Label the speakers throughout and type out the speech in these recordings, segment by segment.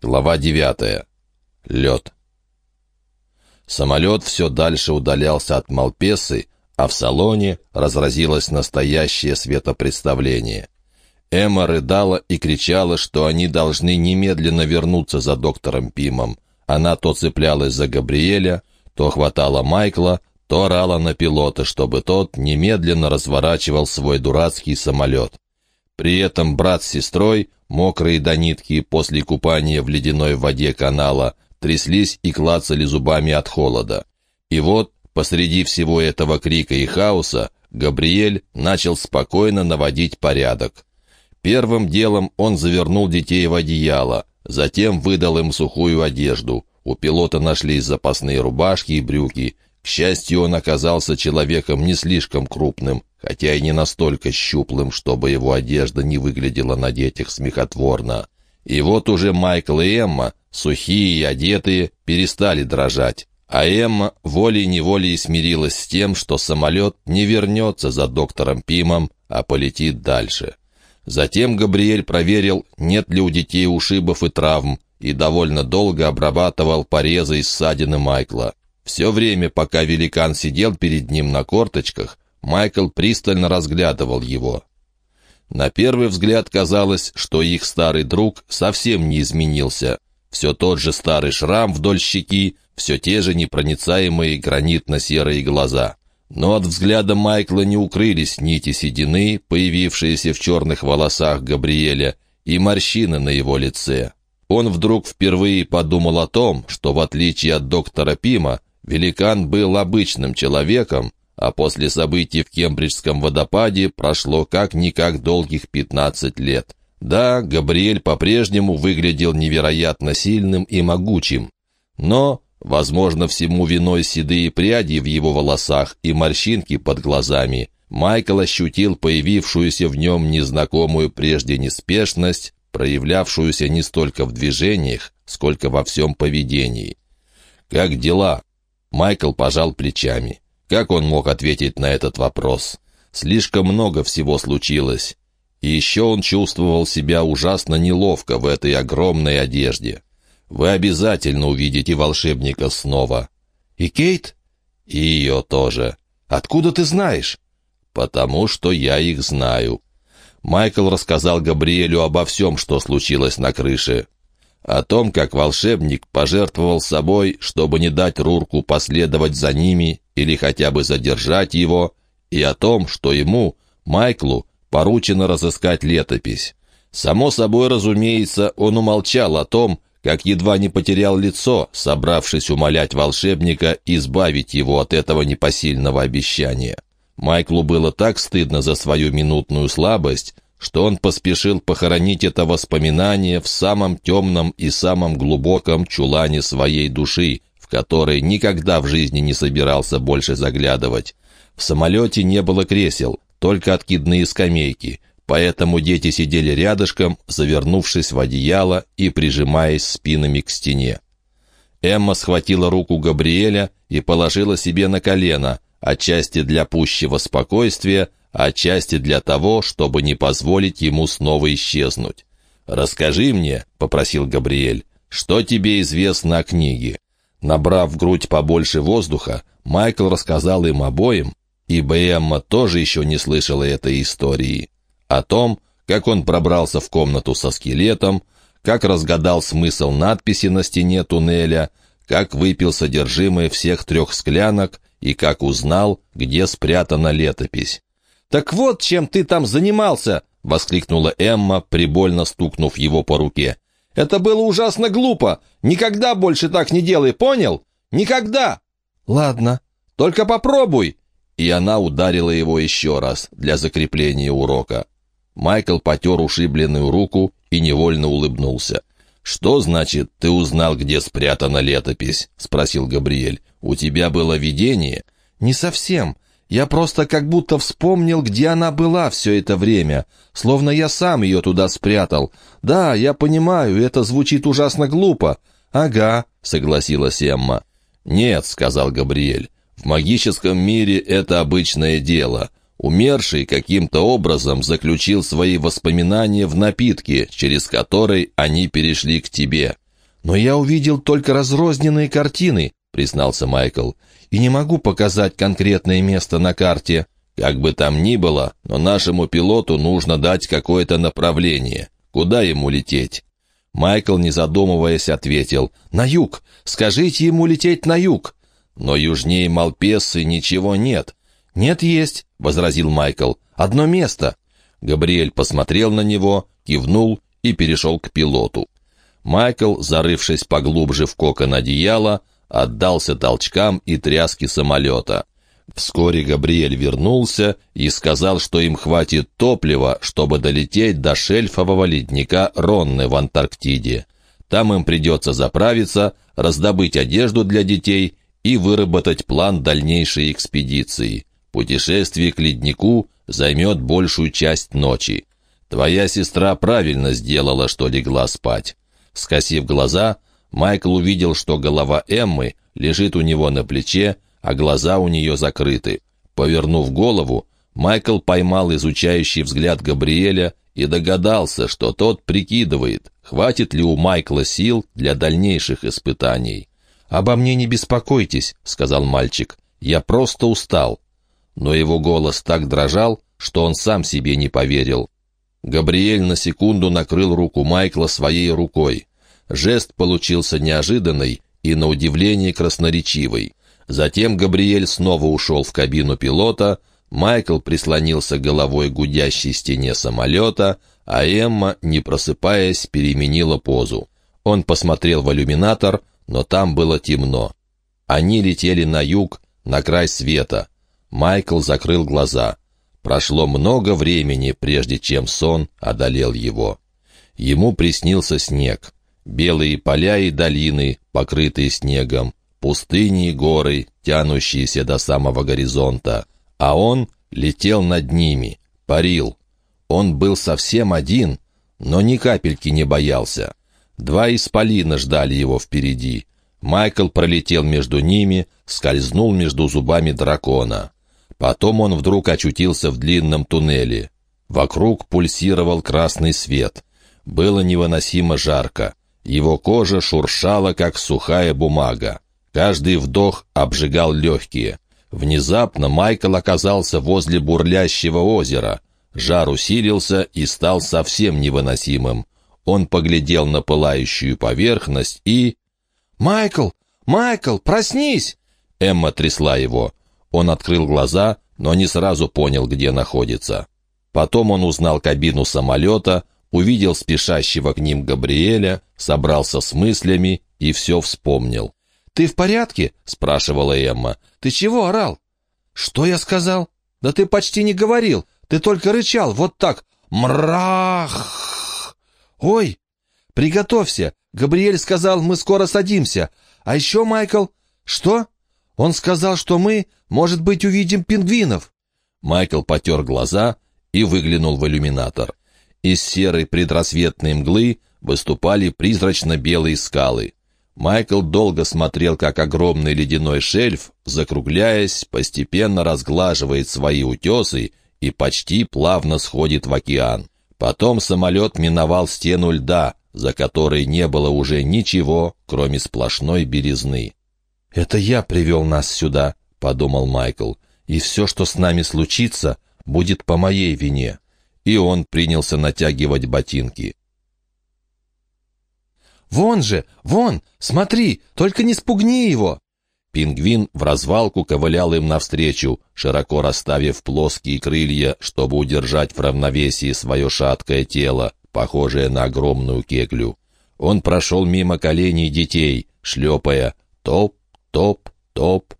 Speaker 1: Глава 9. Лед. Самолет все дальше удалялся от Малпесы, а в салоне разразилось настоящее светопредставление. Эмма рыдала и кричала, что они должны немедленно вернуться за доктором Пимом. Она то цеплялась за Габриэля, то хватала Майкла, то орала на пилота, чтобы тот немедленно разворачивал свой дурацкий самолет. При этом брат с сестрой, мокрые до нитки после купания в ледяной воде канала, тряслись и клацали зубами от холода. И вот, посреди всего этого крика и хаоса, Габриэль начал спокойно наводить порядок. Первым делом он завернул детей в одеяло, затем выдал им сухую одежду. У пилота нашлись запасные рубашки и брюки. К счастью, он оказался человеком не слишком крупным, хотя и не настолько щуплым, чтобы его одежда не выглядела на детях смехотворно. И вот уже Майкл и Эмма, сухие и одетые, перестали дрожать. А Эмма волей-неволей смирилась с тем, что самолет не вернется за доктором Пимом, а полетит дальше. Затем Габриэль проверил, нет ли у детей ушибов и травм, и довольно долго обрабатывал порезы и ссадины Майкла. Все время, пока великан сидел перед ним на корточках, Майкл пристально разглядывал его. На первый взгляд казалось, что их старый друг совсем не изменился. Все тот же старый шрам вдоль щеки, все те же непроницаемые гранитно-серые глаза. Но от взгляда Майкла не укрылись нити седины, появившиеся в черных волосах Габриэля, и морщины на его лице. Он вдруг впервые подумал о том, что, в отличие от доктора Пима, великан был обычным человеком, а после событий в Кембриджском водопаде прошло как-никак долгих 15 лет. Да, Габриэль по-прежнему выглядел невероятно сильным и могучим, но, возможно, всему виной седые пряди в его волосах и морщинки под глазами, Майкл ощутил появившуюся в нем незнакомую прежде неспешность, проявлявшуюся не столько в движениях, сколько во всем поведении. «Как дела?» Майкл пожал плечами. Как он мог ответить на этот вопрос? Слишком много всего случилось. И еще он чувствовал себя ужасно неловко в этой огромной одежде. Вы обязательно увидите волшебника снова. И Кейт? И ее тоже. Откуда ты знаешь? Потому что я их знаю. Майкл рассказал Габриэлю обо всем, что случилось на крыше о том, как волшебник пожертвовал собой, чтобы не дать Рурку последовать за ними или хотя бы задержать его, и о том, что ему, Майклу, поручено разыскать летопись. Само собой, разумеется, он умолчал о том, как едва не потерял лицо, собравшись умолять волшебника избавить его от этого непосильного обещания. Майклу было так стыдно за свою минутную слабость, что он поспешил похоронить это воспоминание в самом темном и самом глубоком чулане своей души, в который никогда в жизни не собирался больше заглядывать. В самолете не было кресел, только откидные скамейки, поэтому дети сидели рядышком, завернувшись в одеяло и прижимаясь спинами к стене. Эмма схватила руку Габриэля и положила себе на колено, отчасти для пущего спокойствия, отчасти для того, чтобы не позволить ему снова исчезнуть. «Расскажи мне», — попросил Габриэль, — «что тебе известно о книге?» Набрав в грудь побольше воздуха, Майкл рассказал им обоим, ибо Эмма тоже еще не слышала этой истории, о том, как он пробрался в комнату со скелетом, как разгадал смысл надписи на стене туннеля, как выпил содержимое всех трех склянок и как узнал, где спрятана летопись. «Так вот, чем ты там занимался!» — воскликнула Эмма, прибольно стукнув его по руке. «Это было ужасно глупо! Никогда больше так не делай, понял? Никогда!» «Ладно, только попробуй!» И она ударила его еще раз для закрепления урока. Майкл потер ушибленную руку и невольно улыбнулся. «Что значит, ты узнал, где спрятана летопись?» — спросил Габриэль. «У тебя было видение?» «Не совсем. Я просто как будто вспомнил, где она была все это время, словно я сам ее туда спрятал. Да, я понимаю, это звучит ужасно глупо. Ага, согласилась Эмма. Нет, сказал Габриэль, в магическом мире это обычное дело. Умерший каким-то образом заключил свои воспоминания в напитке, через который они перешли к тебе. «Но я увидел только разрозненные картины», — признался Майкл, «и не могу показать конкретное место на карте». «Как бы там ни было, но нашему пилоту нужно дать какое-то направление. Куда ему лететь?» Майкл, не задумываясь, ответил, «На юг! Скажите ему лететь на юг!» «Но южнее Малпессы ничего нет». «Нет, есть», — возразил Майкл. «Одно место». Габриэль посмотрел на него, кивнул и перешел к пилоту. Майкл, зарывшись поглубже в кокон одеяла, отдался толчкам и тряске самолета. Вскоре Габриэль вернулся и сказал, что им хватит топлива, чтобы долететь до шельфового ледника Ронны в Антарктиде. Там им придется заправиться, раздобыть одежду для детей и выработать план дальнейшей экспедиции. Путешествие к леднику займет большую часть ночи. Твоя сестра правильно сделала, что легла спать. Скосив глаза, Майкл увидел, что голова Эммы лежит у него на плече, а глаза у нее закрыты. Повернув голову, Майкл поймал изучающий взгляд Габриэля и догадался, что тот прикидывает, хватит ли у Майкла сил для дальнейших испытаний. «Обо мне не беспокойтесь», — сказал мальчик, — «я просто устал». Но его голос так дрожал, что он сам себе не поверил. Габриэль на секунду накрыл руку Майкла своей рукой. Жест получился неожиданный и, на удивление, красноречивый. Затем Габриэль снова ушел в кабину пилота, Майкл прислонился головой к гудящей стене самолета, а Эмма, не просыпаясь, переменила позу. Он посмотрел в иллюминатор, но там было темно. Они летели на юг, на край света. Майкл закрыл глаза. Прошло много времени, прежде чем сон одолел его. Ему приснился снег. Белые поля и долины, покрытые снегом, пустыни и горы, тянущиеся до самого горизонта. А он летел над ними, парил. Он был совсем один, но ни капельки не боялся. Два исполина ждали его впереди. Майкл пролетел между ними, скользнул между зубами дракона. Потом он вдруг очутился в длинном туннеле. Вокруг пульсировал красный свет. Было невыносимо жарко. Его кожа шуршала, как сухая бумага. Каждый вдох обжигал легкие. Внезапно Майкл оказался возле бурлящего озера. Жар усилился и стал совсем невыносимым. Он поглядел на пылающую поверхность и... «Майкл! Майкл, проснись!» Эмма трясла его. Он открыл глаза, но не сразу понял, где находится. Потом он узнал кабину самолета, увидел спешащего к ним Габриэля, собрался с мыслями и все вспомнил. «Ты в порядке?» — спрашивала Эмма. «Ты чего орал?» «Что я сказал?» «Да ты почти не говорил. Ты только рычал, вот так. Мрах!» «Ой! Приготовься! Габриэль сказал, мы скоро садимся. А еще, Майкл...» «Что?» «Он сказал, что мы, может быть, увидим пингвинов». Майкл потер глаза и выглянул в иллюминатор. Из серой предрассветной мглы выступали призрачно-белые скалы. Майкл долго смотрел, как огромный ледяной шельф, закругляясь, постепенно разглаживает свои утесы и почти плавно сходит в океан. Потом самолет миновал стену льда, за которой не было уже ничего, кроме сплошной березны. «Это я привел нас сюда», — подумал Майкл, «и все, что с нами случится, будет по моей вине». И он принялся натягивать ботинки. «Вон же! Вон! Смотри! Только не спугни его!» Пингвин в развалку ковылял им навстречу, широко расставив плоские крылья, чтобы удержать в равновесии свое шаткое тело, похожее на огромную кеглю. Он прошел мимо коленей детей, шлепая «топ, топ, топ,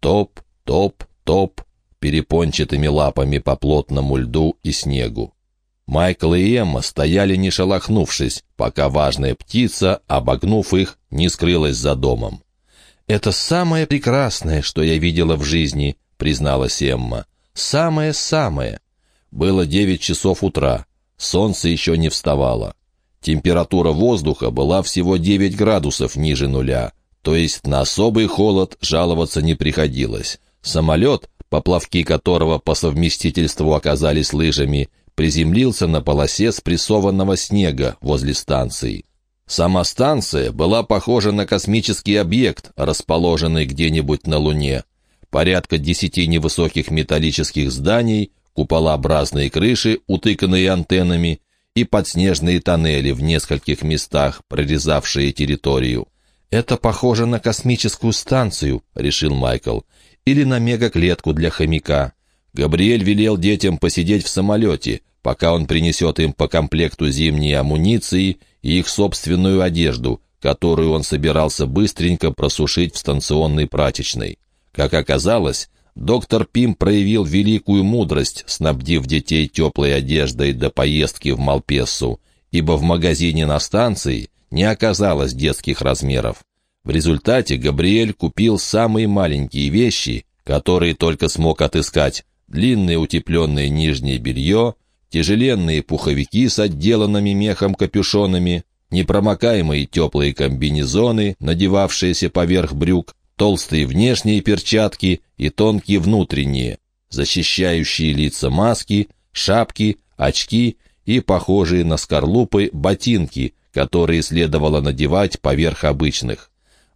Speaker 1: топ, топ, топ» перепончатыми лапами по плотному льду и снегу. Майкл и Эмма стояли не шелохнувшись, пока важная птица, обогнув их, не скрылась за домом. «Это самое прекрасное, что я видела в жизни», — призналась Эмма. «Самое-самое». Было девять часов утра. Солнце еще не вставало. Температура воздуха была всего девять градусов ниже нуля, то есть на особый холод жаловаться не приходилось. Самолет, поплавки которого по совместительству оказались лыжами, приземлился на полосе спрессованного снега возле станции. Сама станция была похожа на космический объект, расположенный где-нибудь на Луне. Порядка десяти невысоких металлических зданий, куполообразные крыши, утыканные антеннами, и подснежные тоннели в нескольких местах, прорезавшие территорию. «Это похоже на космическую станцию», — решил Майкл, «или на мегаклетку для хомяка». Габриэль велел детям посидеть в самолете, пока он принесет им по комплекту зимней амуниции и их собственную одежду, которую он собирался быстренько просушить в станционной прачечной. Как оказалось, доктор Пим проявил великую мудрость, снабдив детей теплой одеждой до поездки в Малпессу, ибо в магазине на станции не оказалось детских размеров. В результате Габриэль купил самые маленькие вещи, которые только смог отыскать, длинное утепленное нижнее белье, тяжеленные пуховики с отделанными мехом капюшонами, непромокаемые теплые комбинезоны, надевавшиеся поверх брюк, толстые внешние перчатки и тонкие внутренние, защищающие лица маски, шапки, очки и похожие на скорлупы ботинки, которые следовало надевать поверх обычных.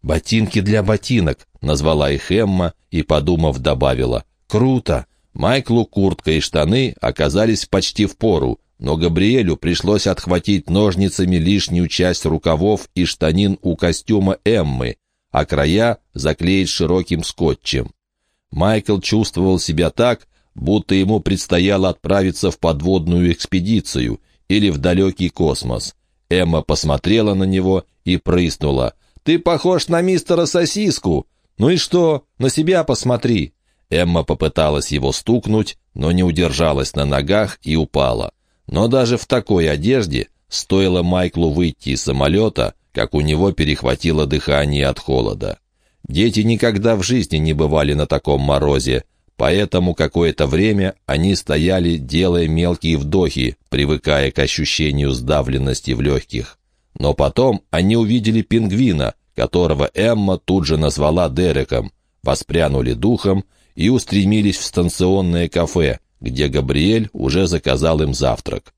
Speaker 1: «Ботинки для ботинок», — назвала их Эмма и, подумав, добавила. «Круто! Майклу куртка и штаны оказались почти в пору, но Габриэлю пришлось отхватить ножницами лишнюю часть рукавов и штанин у костюма Эммы, а края заклеить широким скотчем. Майкл чувствовал себя так, будто ему предстояло отправиться в подводную экспедицию или в далекий космос. Эмма посмотрела на него и прыснула. «Ты похож на мистера Сосиску! Ну и что? На себя посмотри!» Эмма попыталась его стукнуть, но не удержалась на ногах и упала. Но даже в такой одежде стоило Майклу выйти из самолета, как у него перехватило дыхание от холода. Дети никогда в жизни не бывали на таком морозе, поэтому какое-то время они стояли, делая мелкие вдохи, привыкая к ощущению сдавленности в легких. Но потом они увидели пингвина, которого Эмма тут же назвала Дереком, воспрянули духом и устремились в станционное кафе, где Габриэль уже заказал им завтрак.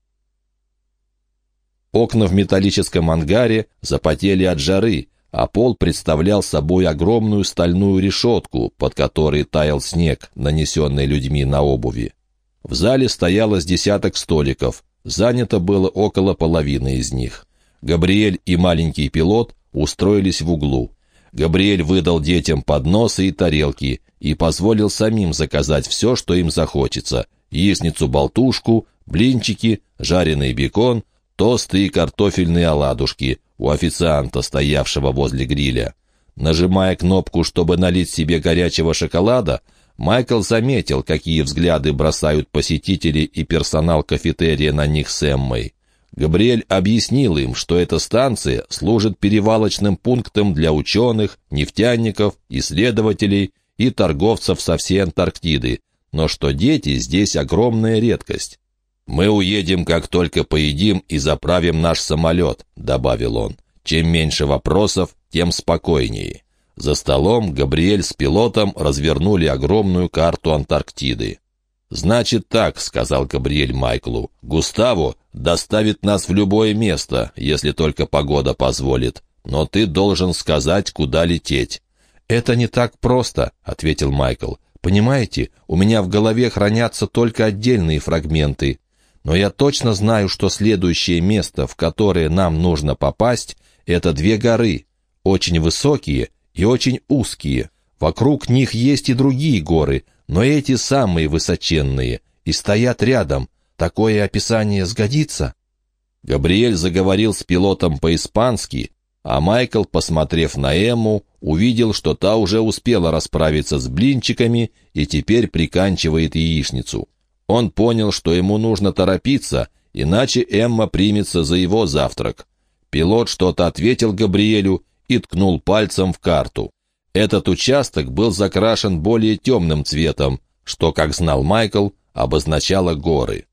Speaker 1: Окна в металлическом ангаре запотели от жары, а пол представлял собой огромную стальную решетку, под которой таял снег, нанесенный людьми на обуви. В зале стояло с десяток столиков, занято было около половины из них. Габриэль и маленький пилот устроились в углу. Габриэль выдал детям подносы и тарелки и позволил самим заказать все, что им захочется. Яичницу-болтушку, блинчики, жареный бекон, тосты и картофельные оладушки у официанта, стоявшего возле гриля. Нажимая кнопку, чтобы налить себе горячего шоколада, Майкл заметил, какие взгляды бросают посетители и персонал кафетерия на них с Эммой. Габриэль объяснил им, что эта станция служит перевалочным пунктом для ученых, нефтяников, исследователей и торговцев со всей Антарктиды, но что дети здесь огромная редкость. «Мы уедем, как только поедим и заправим наш самолет», — добавил он. «Чем меньше вопросов, тем спокойнее». За столом Габриэль с пилотом развернули огромную карту Антарктиды. «Значит так», — сказал Габриэль Майклу, — «Густаво доставит нас в любое место, если только погода позволит. Но ты должен сказать, куда лететь». «Это не так просто», — ответил Майкл. «Понимаете, у меня в голове хранятся только отдельные фрагменты. Но я точно знаю, что следующее место, в которое нам нужно попасть, это две горы, очень высокие и очень узкие. Вокруг них есть и другие горы, но эти самые высоченные и стоят рядом. Такое описание сгодится?» Габриэль заговорил с пилотом по-испански, а Майкл, посмотрев на Эмму, увидел, что та уже успела расправиться с блинчиками и теперь приканчивает яичницу. Он понял, что ему нужно торопиться, иначе Эмма примется за его завтрак. Пилот что-то ответил Габриэлю и ткнул пальцем в карту. Этот участок был закрашен более темным цветом, что, как знал Майкл, обозначало горы.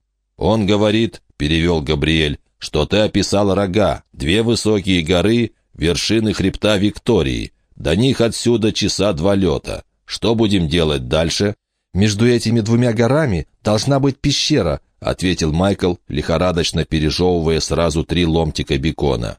Speaker 1: «Он говорит», — перевел Габриэль, — «что ты описал рога, две высокие горы, вершины хребта Виктории. До них отсюда часа два лета. Что будем делать дальше?» «Между этими двумя горами должна быть пещера», — ответил Майкл, лихорадочно пережевывая сразу три ломтика бекона.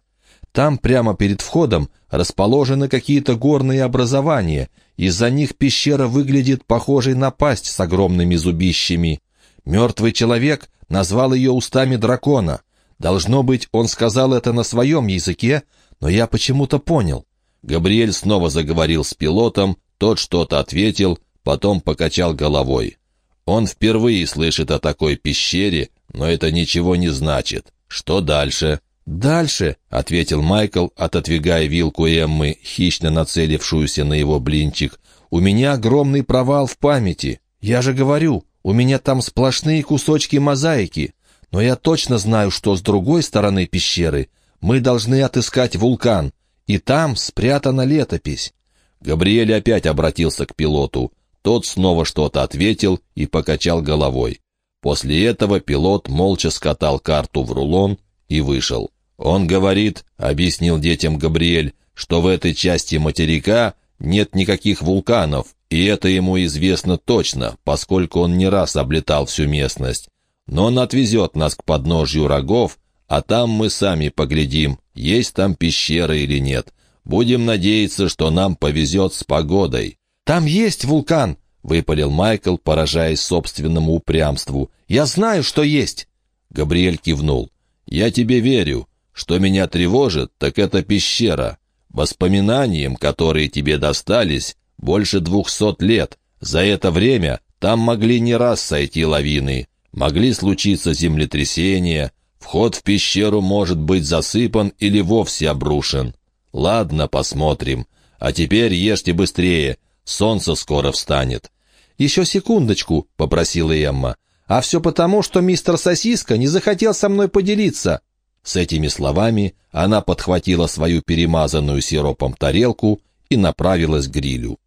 Speaker 1: Там прямо перед входом расположены какие-то горные образования. Из-за них пещера выглядит похожей на пасть с огромными зубищами. Мертвый человек назвал ее устами дракона. Должно быть, он сказал это на своем языке, но я почему-то понял. Габриэль снова заговорил с пилотом, тот что-то ответил, потом покачал головой. Он впервые слышит о такой пещере, но это ничего не значит. Что дальше? «Дальше», — ответил Майкл, отодвигая вилку Эммы, хищно нацелившуюся на его блинчик, «у меня огромный провал в памяти. Я же говорю, у меня там сплошные кусочки мозаики. Но я точно знаю, что с другой стороны пещеры мы должны отыскать вулкан, и там спрятана летопись». Габриэль опять обратился к пилоту. Тот снова что-то ответил и покачал головой. После этого пилот молча скатал карту в рулон и вышел. «Он говорит», — объяснил детям Габриэль, «что в этой части материка нет никаких вулканов, и это ему известно точно, поскольку он не раз облетал всю местность. Но он отвезет нас к подножью рогов, а там мы сами поглядим, есть там пещера или нет. Будем надеяться, что нам повезет с погодой». «Там есть вулкан!» — выпалил Майкл, поражаясь собственному упрямству. «Я знаю, что есть!» Габриэль кивнул. «Я тебе верю. Что меня тревожит, так это пещера. Воспоминаниям, которые тебе достались, больше двухсот лет. За это время там могли не раз сойти лавины, могли случиться землетрясения, вход в пещеру может быть засыпан или вовсе обрушен. Ладно, посмотрим. А теперь ешьте быстрее, солнце скоро встанет. «Еще секундочку», — попросила Эмма. «А все потому, что мистер Сосиска не захотел со мной поделиться». С этими словами она подхватила свою перемазанную сиропом тарелку и направилась к грилю.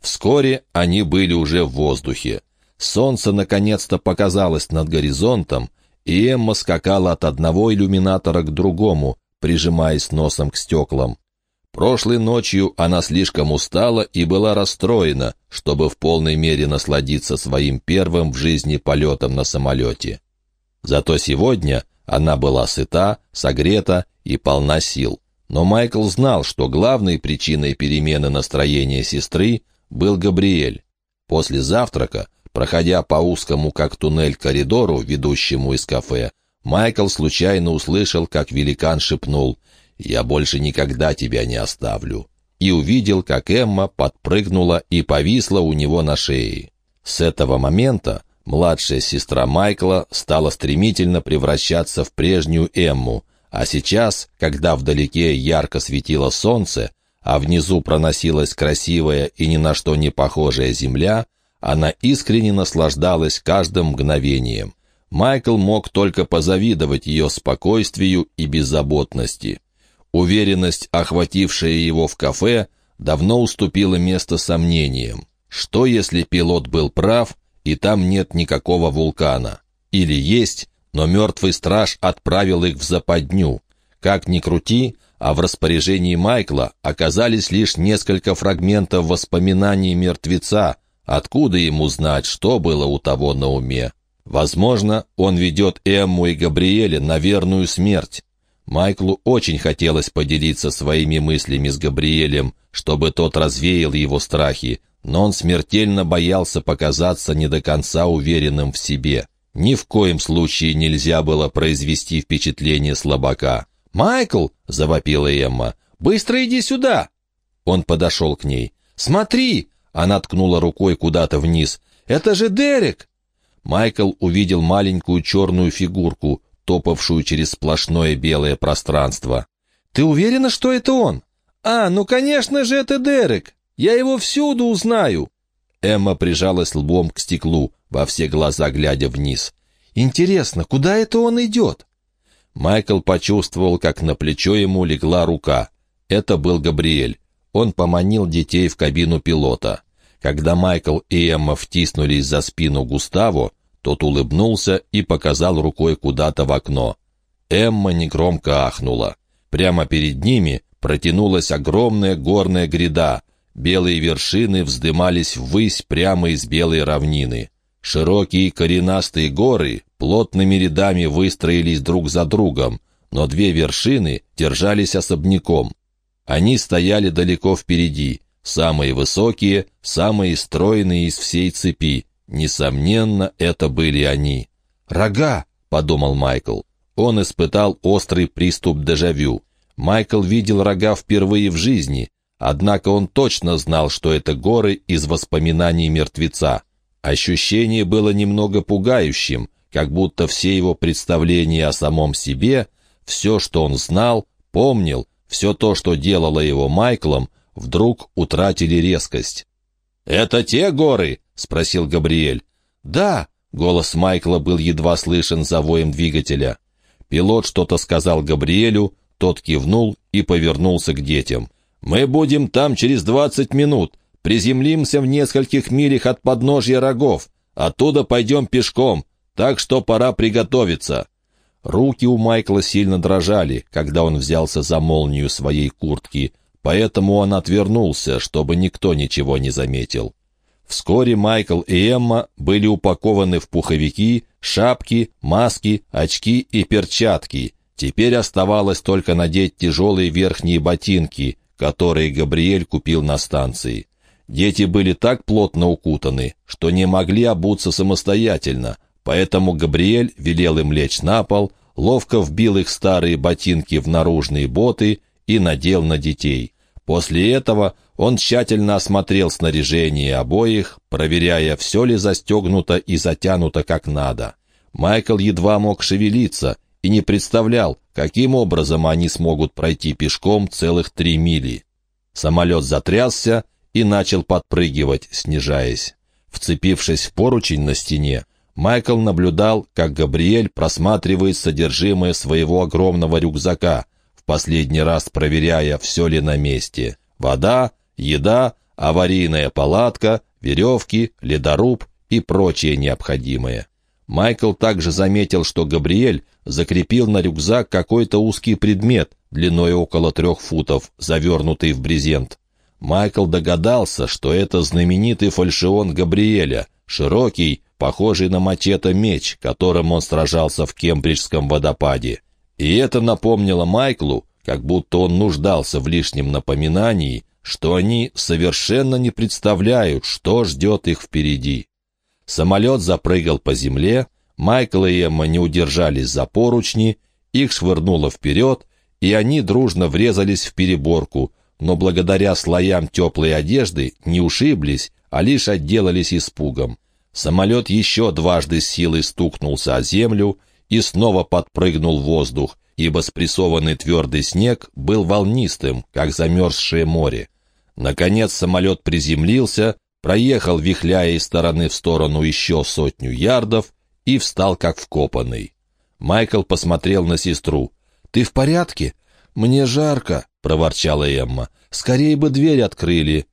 Speaker 1: Вскоре они были уже в воздухе. Солнце наконец-то показалось над горизонтом, и Эмма скакала от одного иллюминатора к другому, прижимаясь носом к стеклам. Прошлой ночью она слишком устала и была расстроена, чтобы в полной мере насладиться своим первым в жизни полетом на самолете. Зато сегодня она была сыта, согрета и полна сил. Но Майкл знал, что главной причиной перемены настроения сестры был Габриэль. После завтрака, проходя по узкому как туннель коридору, ведущему из кафе, Майкл случайно услышал, как великан шепнул «Я больше никогда тебя не оставлю» и увидел, как Эмма подпрыгнула и повисла у него на шее. С этого момента Младшая сестра Майкла стала стремительно превращаться в прежнюю Эмму, а сейчас, когда вдалеке ярко светило солнце, а внизу проносилась красивая и ни на что не похожая земля, она искренне наслаждалась каждым мгновением. Майкл мог только позавидовать ее спокойствию и беззаботности. Уверенность, охватившая его в кафе, давно уступила место сомнениям. Что, если пилот был прав, и там нет никакого вулкана. Или есть, но мертвый страж отправил их в западню. Как ни крути, а в распоряжении Майкла оказались лишь несколько фрагментов воспоминаний мертвеца, откуда ему знать, что было у того на уме. Возможно, он ведет Эмму и Габриэля на верную смерть. Майклу очень хотелось поделиться своими мыслями с Габриэлем, чтобы тот развеял его страхи, но он смертельно боялся показаться не до конца уверенным в себе. Ни в коем случае нельзя было произвести впечатление слабака. «Майкл!» — завопила Эмма. «Быстро иди сюда!» Он подошел к ней. «Смотри!» — она ткнула рукой куда-то вниз. «Это же Дерек!» Майкл увидел маленькую черную фигурку, топавшую через сплошное белое пространство. «Ты уверена, что это он?» «А, ну, конечно же, это Дерек!» Я его всюду узнаю!» Эмма прижалась лбом к стеклу, во все глаза глядя вниз. «Интересно, куда это он идет?» Майкл почувствовал, как на плечо ему легла рука. Это был Габриэль. Он поманил детей в кабину пилота. Когда Майкл и Эмма втиснулись за спину Густаво, тот улыбнулся и показал рукой куда-то в окно. Эмма негромко ахнула. Прямо перед ними протянулась огромная горная гряда, Белые вершины вздымались ввысь прямо из белой равнины. Широкие коренастые горы плотными рядами выстроились друг за другом, но две вершины держались особняком. Они стояли далеко впереди, самые высокие, самые стройные из всей цепи. Несомненно, это были они. «Рога!» — подумал Майкл. Он испытал острый приступ дежавю. Майкл видел рога впервые в жизни, однако он точно знал, что это горы из воспоминаний мертвеца. Ощущение было немного пугающим, как будто все его представления о самом себе, все, что он знал, помнил, все то, что делало его Майклом, вдруг утратили резкость. «Это те горы?» — спросил Габриэль. «Да», — голос Майкла был едва слышен за воем двигателя. Пилот что-то сказал Габриэлю, тот кивнул и повернулся к детям. «Мы будем там через двадцать минут. Приземлимся в нескольких милях от подножья рогов. Оттуда пойдем пешком, так что пора приготовиться». Руки у Майкла сильно дрожали, когда он взялся за молнию своей куртки, поэтому он отвернулся, чтобы никто ничего не заметил. Вскоре Майкл и Эмма были упакованы в пуховики, шапки, маски, очки и перчатки, Теперь оставалось только надеть тяжелые верхние ботинки, которые Габриэль купил на станции. Дети были так плотно укутаны, что не могли обуться самостоятельно, поэтому Габриэль велел им лечь на пол, ловко вбил их старые ботинки в наружные боты и надел на детей. После этого он тщательно осмотрел снаряжение обоих, проверяя, все ли застегнуто и затянуто как надо. Майкл едва мог шевелиться, и не представлял, каким образом они смогут пройти пешком целых три мили. Самолет затрясся и начал подпрыгивать, снижаясь. Вцепившись в поручень на стене, Майкл наблюдал, как Габриэль просматривает содержимое своего огромного рюкзака, в последний раз проверяя, все ли на месте. Вода, еда, аварийная палатка, веревки, ледоруб и прочее необходимое. Майкл также заметил, что Габриэль закрепил на рюкзак какой-то узкий предмет, длиной около трех футов, завернутый в брезент. Майкл догадался, что это знаменитый фальшион Габриэля, широкий, похожий на мачете меч, которым он сражался в Кембриджском водопаде. И это напомнило Майклу, как будто он нуждался в лишнем напоминании, что они совершенно не представляют, что ждет их впереди. Самолет запрыгал по земле, Майкл и Эмма не удержались за поручни, их швырнуло вперед, и они дружно врезались в переборку, но благодаря слоям теплой одежды не ушиблись, а лишь отделались испугом. Самолет еще дважды силой стукнулся о землю и снова подпрыгнул в воздух, ибо спрессованный твердый снег был волнистым, как замерзшее море. Наконец самолет приземлился, проехал, вихляя из стороны в сторону еще сотню ярдов и встал как вкопанный. Майкл посмотрел на сестру. «Ты в порядке?» «Мне жарко», — проворчала Эмма. «Скорее бы дверь открыли».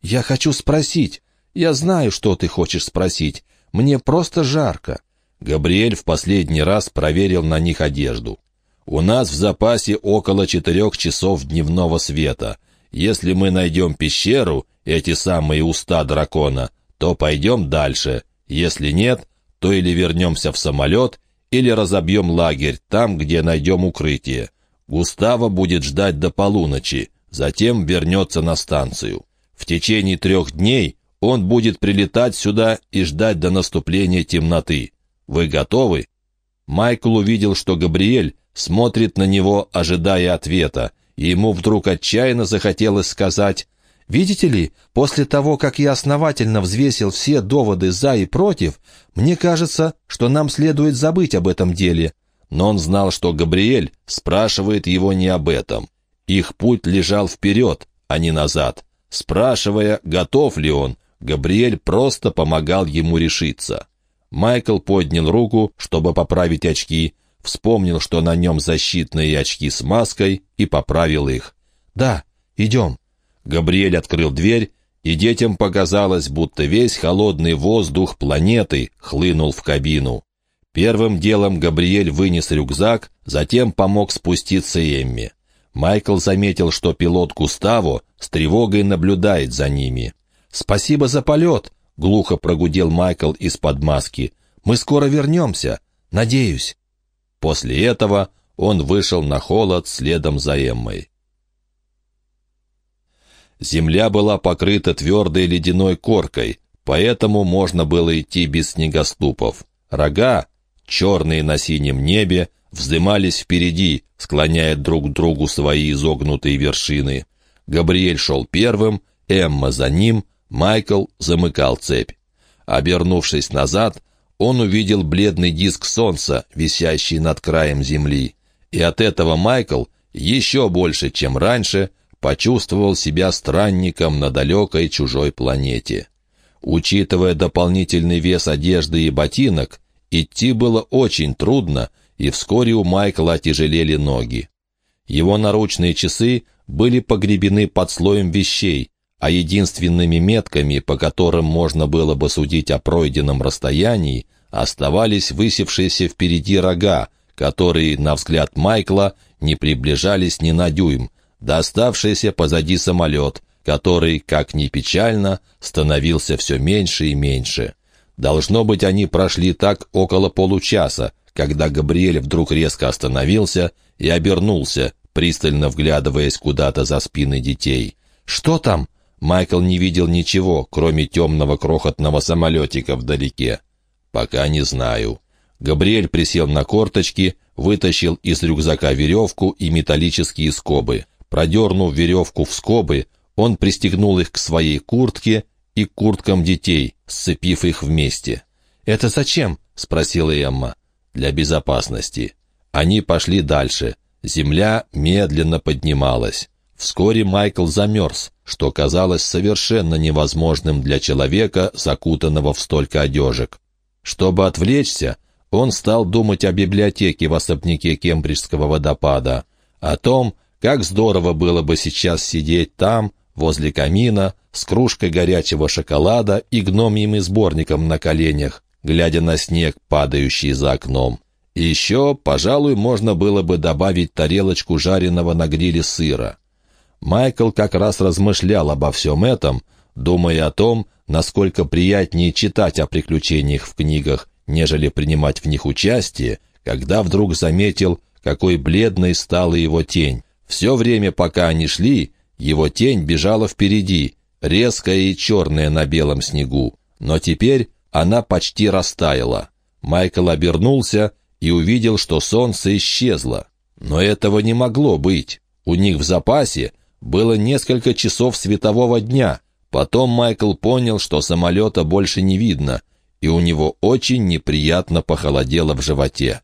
Speaker 1: «Я хочу спросить. Я знаю, что ты хочешь спросить. Мне просто жарко». Габриэль в последний раз проверил на них одежду. «У нас в запасе около четырех часов дневного света. Если мы найдем пещеру, эти самые уста дракона, то пойдем дальше. Если нет, то или вернемся в самолет, или разобьем лагерь там, где найдем укрытие. Густаво будет ждать до полуночи, затем вернется на станцию. В течение трех дней он будет прилетать сюда и ждать до наступления темноты. Вы готовы?» Майкл увидел, что Габриэль смотрит на него, ожидая ответа, и ему вдруг отчаянно захотелось сказать Видите ли, после того, как я основательно взвесил все доводы «за» и «против», мне кажется, что нам следует забыть об этом деле. Но он знал, что Габриэль спрашивает его не об этом. Их путь лежал вперед, а не назад. Спрашивая, готов ли он, Габриэль просто помогал ему решиться. Майкл поднял руку, чтобы поправить очки, вспомнил, что на нем защитные очки с маской, и поправил их. «Да, идем». Габриэль открыл дверь, и детям показалось, будто весь холодный воздух планеты хлынул в кабину. Первым делом Габриэль вынес рюкзак, затем помог спуститься Эмме. Майкл заметил, что пилот Густаво с тревогой наблюдает за ними. «Спасибо за полет!» — глухо прогудел Майкл из-под маски. «Мы скоро вернемся. Надеюсь». После этого он вышел на холод следом за Эммой. Земля была покрыта твердой ледяной коркой, поэтому можно было идти без снегоступов. Рога, черные на синем небе, вздымались впереди, склоняя друг к другу свои изогнутые вершины. Габриэль шел первым, Эмма за ним, Майкл замыкал цепь. Обернувшись назад, он увидел бледный диск солнца, висящий над краем земли. И от этого Майкл, еще больше, чем раньше, почувствовал себя странником на далекой чужой планете. Учитывая дополнительный вес одежды и ботинок, идти было очень трудно, и вскоре у Майкла отяжелели ноги. Его наручные часы были погребены под слоем вещей, а единственными метками, по которым можно было бы судить о пройденном расстоянии, оставались высевшиеся впереди рога, которые, на взгляд Майкла, не приближались ни на дюйм, доставшийся позади самолет, который, как ни печально, становился все меньше и меньше. Должно быть, они прошли так около получаса, когда Габриэль вдруг резко остановился и обернулся, пристально вглядываясь куда-то за спины детей. «Что там?» Майкл не видел ничего, кроме темного крохотного самолетика вдалеке. «Пока не знаю». Габриэль присел на корточки, вытащил из рюкзака веревку и металлические скобы. Продернув веревку в скобы, он пристегнул их к своей куртке и к курткам детей, сцепив их вместе. «Это зачем?» — спросила Эмма. «Для безопасности». Они пошли дальше. Земля медленно поднималась. Вскоре Майкл замерз, что казалось совершенно невозможным для человека, закутанного в столько одежек. Чтобы отвлечься, он стал думать о библиотеке в особняке Кембриджского водопада, о том, как здорово было бы сейчас сидеть там, возле камина, с кружкой горячего шоколада и гномьим сборником на коленях, глядя на снег, падающий за окном. И еще, пожалуй, можно было бы добавить тарелочку жареного на гриле сыра. Майкл как раз размышлял обо всем этом, думая о том, насколько приятнее читать о приключениях в книгах, нежели принимать в них участие, когда вдруг заметил, какой бледной стала его тень. Все время, пока они шли, его тень бежала впереди, резкая и черная на белом снегу. Но теперь она почти растаяла. Майкл обернулся и увидел, что солнце исчезло. Но этого не могло быть. У них в запасе было несколько часов светового дня. Потом Майкл понял, что самолета больше не видно, и у него очень неприятно похолодело в животе.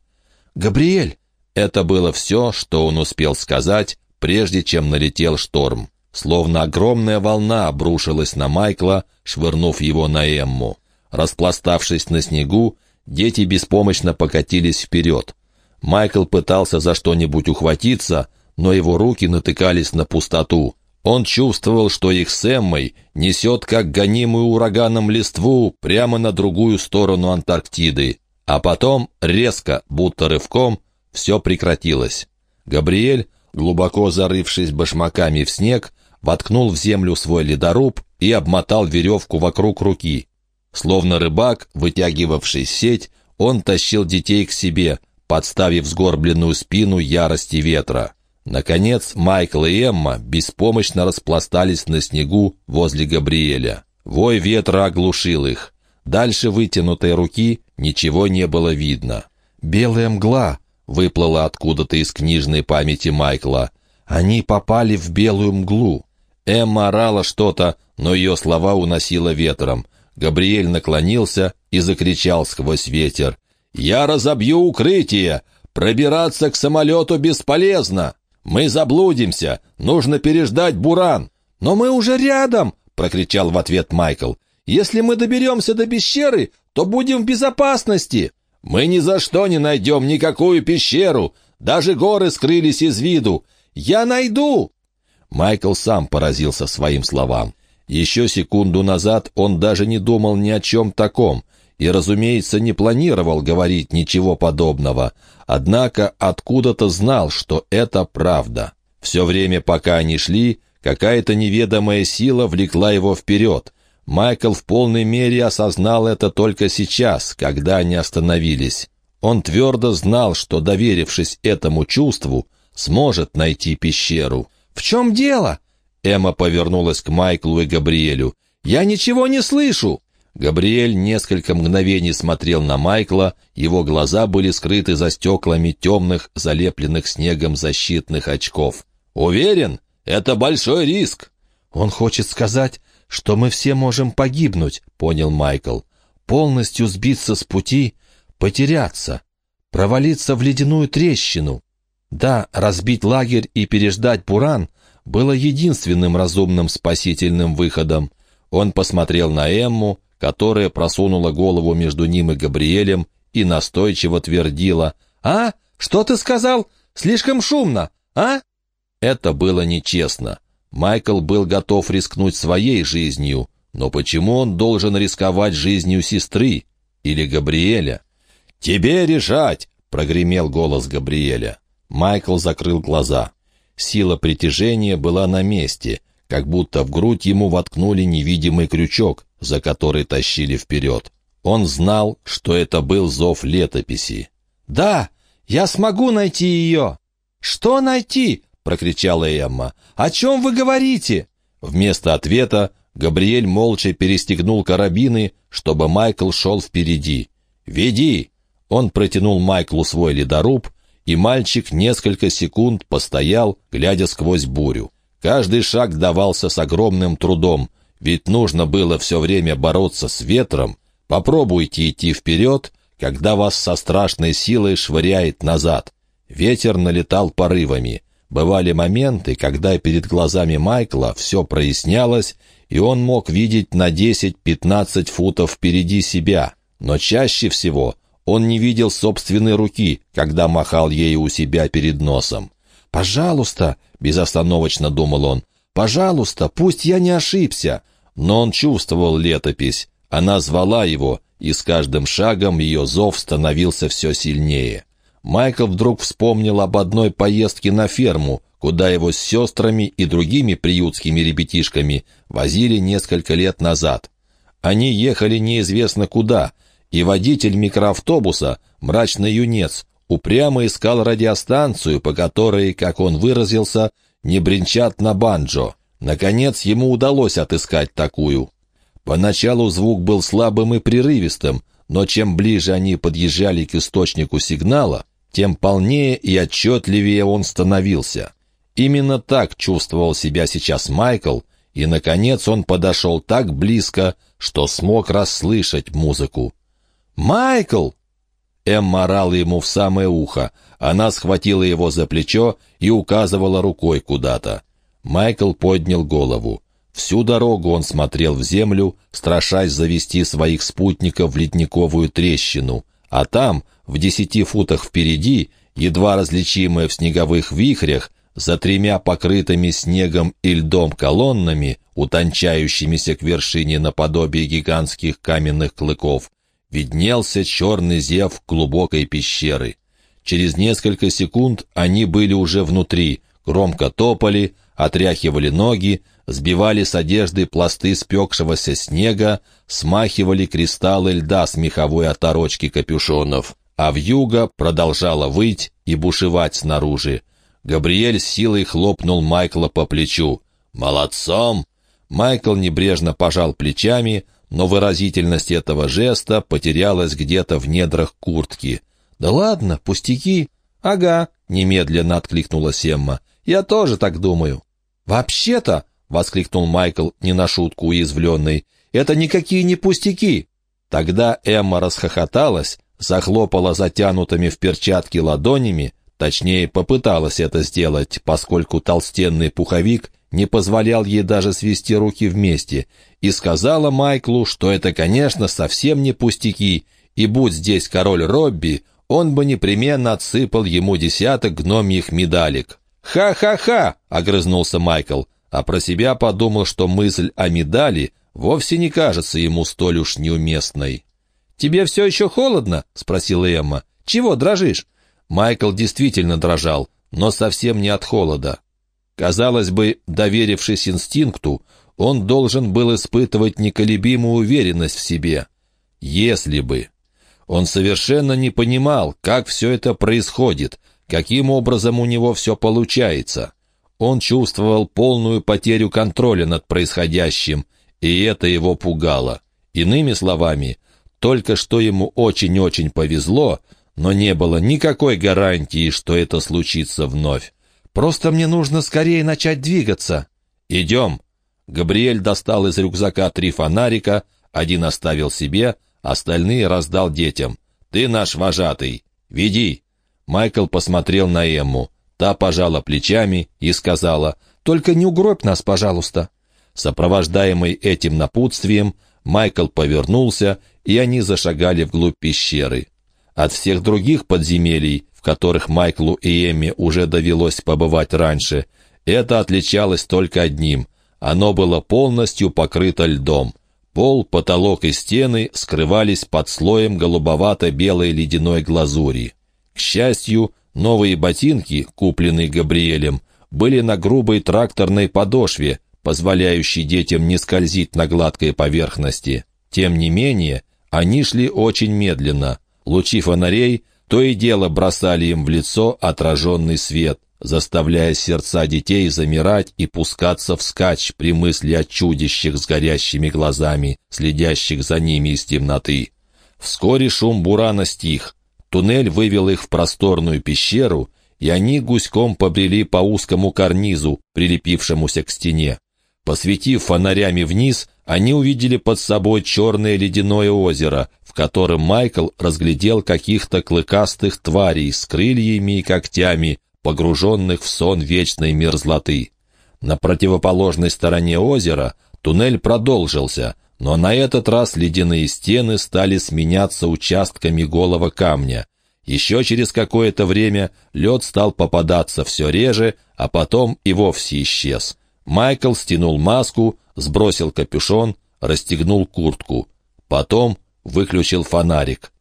Speaker 1: «Габриэль!» Это было все, что он успел сказать, прежде чем налетел шторм. Словно огромная волна обрушилась на Майкла, швырнув его на Эмму. Распластавшись на снегу, дети беспомощно покатились вперед. Майкл пытался за что-нибудь ухватиться, но его руки натыкались на пустоту. Он чувствовал, что их с Эммой несет, как гонимую ураганом листву, прямо на другую сторону Антарктиды. А потом, резко, будто рывком, все прекратилось. Габриэль, глубоко зарывшись башмаками в снег, воткнул в землю свой ледоруб и обмотал веревку вокруг руки. Словно рыбак, вытягивавший сеть, он тащил детей к себе, подставив сгорбленную спину ярости ветра. Наконец Майкл и Эмма беспомощно распластались на снегу возле Габриэля. Вой ветра оглушил их. Дальше вытянутой руки ничего не было видно. «Белая мгла!» — выплыла откуда-то из книжной памяти Майкла. «Они попали в белую мглу». Эмма орала что-то, но ее слова уносило ветром. Габриэль наклонился и закричал сквозь ветер. «Я разобью укрытие! Пробираться к самолету бесполезно!» «Мы заблудимся! Нужно переждать буран!» «Но мы уже рядом!» — прокричал в ответ Майкл. «Если мы доберемся до пещеры, то будем в безопасности!» «Мы ни за что не найдем никакую пещеру! Даже горы скрылись из виду! Я найду!» Майкл сам поразился своим словам. Еще секунду назад он даже не думал ни о чем таком и, разумеется, не планировал говорить ничего подобного, однако откуда-то знал, что это правда. Все время, пока они шли, какая-то неведомая сила влекла его вперед. Майкл в полной мере осознал это только сейчас, когда они остановились. Он твердо знал, что, доверившись этому чувству, сможет найти пещеру.
Speaker 2: «В чем дело?»
Speaker 1: Эмма повернулась к Майклу и Габриэлю.
Speaker 2: «Я ничего не слышу!»
Speaker 1: Габриэль несколько мгновений смотрел на Майкла, его глаза были скрыты за стеклами темных, залепленных снегом защитных очков. «Уверен, это большой риск!»
Speaker 2: «Он хочет сказать, что мы все можем погибнуть», — понял Майкл. «Полностью сбиться с пути, потеряться, провалиться в ледяную трещину. Да, разбить лагерь и переждать Буран было единственным разумным спасительным выходом. Он посмотрел на Эмму, которая просунула голову между ним и Габриэлем и настойчиво твердила «А? Что ты сказал? Слишком шумно, а?» Это было нечестно. Майкл был готов рискнуть своей жизнью, но почему он должен рисковать жизнью сестры или Габриэля? «Тебе решать!» — прогремел голос Габриэля. Майкл закрыл глаза. Сила притяжения была на месте, как будто в грудь ему воткнули невидимый крючок, за который тащили вперед. Он знал, что это был зов летописи. «Да, я смогу найти ее!» «Что найти?» — прокричала Эмма. «О чем вы говорите?»
Speaker 1: Вместо ответа Габриэль молча перестегнул карабины, чтобы Майкл шел впереди. «Веди!» Он протянул Майклу свой ледоруб, и мальчик несколько секунд постоял, глядя сквозь бурю. Каждый шаг давался с огромным трудом, ведь нужно было все время бороться с ветром. Попробуйте идти вперед, когда вас со страшной силой швыряет назад. Ветер налетал порывами. Бывали моменты, когда перед глазами Майкла все прояснялось, и он мог видеть на 10-15 футов впереди себя. Но чаще всего он не видел собственной руки, когда махал ею у себя перед носом.
Speaker 2: «Пожалуйста», — безостановочно думал он, — «пожалуйста, пусть я не ошибся».
Speaker 1: Но он чувствовал летопись. Она звала его, и с каждым шагом ее зов становился все сильнее. Майкл вдруг вспомнил об одной поездке на ферму, куда его с сестрами и другими приютскими ребятишками возили несколько лет назад. Они ехали неизвестно куда, и водитель микроавтобуса, мрачный юнец, упрямо искал радиостанцию, по которой, как он выразился, не бренчат на банджо. Наконец ему удалось отыскать такую. Поначалу звук был слабым и прерывистым, но чем ближе они подъезжали к источнику сигнала, тем полнее и отчетливее он становился. Именно так чувствовал себя сейчас Майкл, и, наконец, он подошел так близко, что смог расслышать музыку.
Speaker 2: «Майкл!»
Speaker 1: Эмма орала ему в самое ухо. Она схватила его за плечо и указывала рукой куда-то. Майкл поднял голову. Всю дорогу он смотрел в землю, страшась завести своих спутников в ледниковую трещину. А там, в десяти футах впереди, едва различимая в снеговых вихрях, за тремя покрытыми снегом и льдом колоннами, утончающимися к вершине наподобие гигантских каменных клыков, виднелся черный зев глубокой пещеры. Через несколько секунд они были уже внутри, громко топали, отряхивали ноги, сбивали с одежды пласты спекшегося снега, смахивали кристаллы льда с меховой оторочки капюшонов, а вьюга продолжала выть и бушевать снаружи. Габриэль с силой хлопнул Майкла по плечу. «Молодцом!» Майкл небрежно пожал плечами, но выразительность этого жеста потерялась где-то в недрах куртки.
Speaker 2: «Да ладно, пустяки!» «Ага», — немедленно откликнула Семма. «Я тоже так думаю». «Вообще-то», — воскликнул Майкл, не на шутку уязвленный, «это никакие не пустяки».
Speaker 1: Тогда Эмма расхохоталась, захлопала затянутыми в перчатки ладонями, точнее, попыталась это сделать, поскольку толстенный пуховик не позволял ей даже свести руки вместе, и сказала Майклу, что это, конечно, совсем не пустяки, и будь здесь король Робби, он бы непременно отсыпал ему десяток гномьих медалек. «Ха-ха-ха!» — огрызнулся Майкл, а про себя подумал, что мысль о медали вовсе не кажется ему столь уж неуместной.
Speaker 2: «Тебе все еще холодно?» — спросила Эмма. «Чего дрожишь?»
Speaker 1: Майкл действительно дрожал, но совсем не от холода. Казалось бы, доверившись инстинкту, он должен был испытывать неколебимую уверенность в себе. Если бы. Он совершенно не понимал, как все это происходит, каким образом у него все получается. Он чувствовал полную потерю контроля над происходящим, и это его пугало. Иными словами, только что ему очень-очень повезло, но не было никакой гарантии, что это случится вновь.
Speaker 2: «Просто мне нужно скорее начать двигаться».
Speaker 1: «Идем». Габриэль достал из рюкзака три фонарика, один оставил себе, остальные раздал детям. «Ты наш вожатый. Веди». Майкл посмотрел на Эмму. Та пожала плечами и сказала, «Только не угробь нас, пожалуйста». Сопровождаемый этим напутствием, Майкл повернулся, и они зашагали вглубь пещеры. От всех других подземелий, в которых Майклу и Эмме уже довелось побывать раньше, это отличалось только одним. Оно было полностью покрыто льдом. Пол, потолок и стены скрывались под слоем голубовато-белой ледяной глазури. К счастью, новые ботинки, купленные Габриэлем, были на грубой тракторной подошве, позволяющей детям не скользить на гладкой поверхности. Тем не менее, они шли очень медленно. Лучи фонарей то и дело бросали им в лицо отраженный свет, заставляя сердца детей замирать и пускаться вскачь при мысли о чудищах с горящими глазами, следящих за ними из темноты. Вскоре шум бурана стих, Туннель вывел их в просторную пещеру, и они гуськом побрели по узкому карнизу, прилепившемуся к стене. Посветив фонарями вниз, они увидели под собой черное ледяное озеро, в котором Майкл разглядел каких-то клыкастых тварей с крыльями и когтями, погруженных в сон вечной мерзлоты. На противоположной стороне озера туннель продолжился — но на этот раз ледяные стены стали сменяться участками голого камня. Еще через какое-то время лед стал попадаться все реже, а потом и вовсе исчез. Майкл стянул маску, сбросил капюшон, расстегнул куртку. Потом выключил фонарик.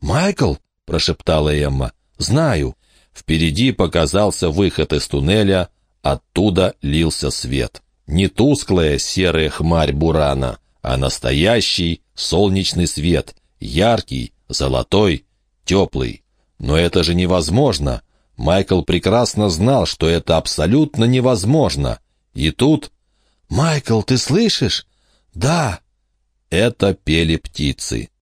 Speaker 2: «Майкл!» — прошептала Эмма. «Знаю».
Speaker 1: Впереди показался выход из туннеля, оттуда лился свет. Не тусклая серая хмарь бурана, а настоящий солнечный свет, яркий, золотой, теплый. Но это же невозможно. Майкл прекрасно знал, что это абсолютно невозможно. И тут...
Speaker 2: «Майкл, ты слышишь?» «Да».
Speaker 1: Это пели птицы.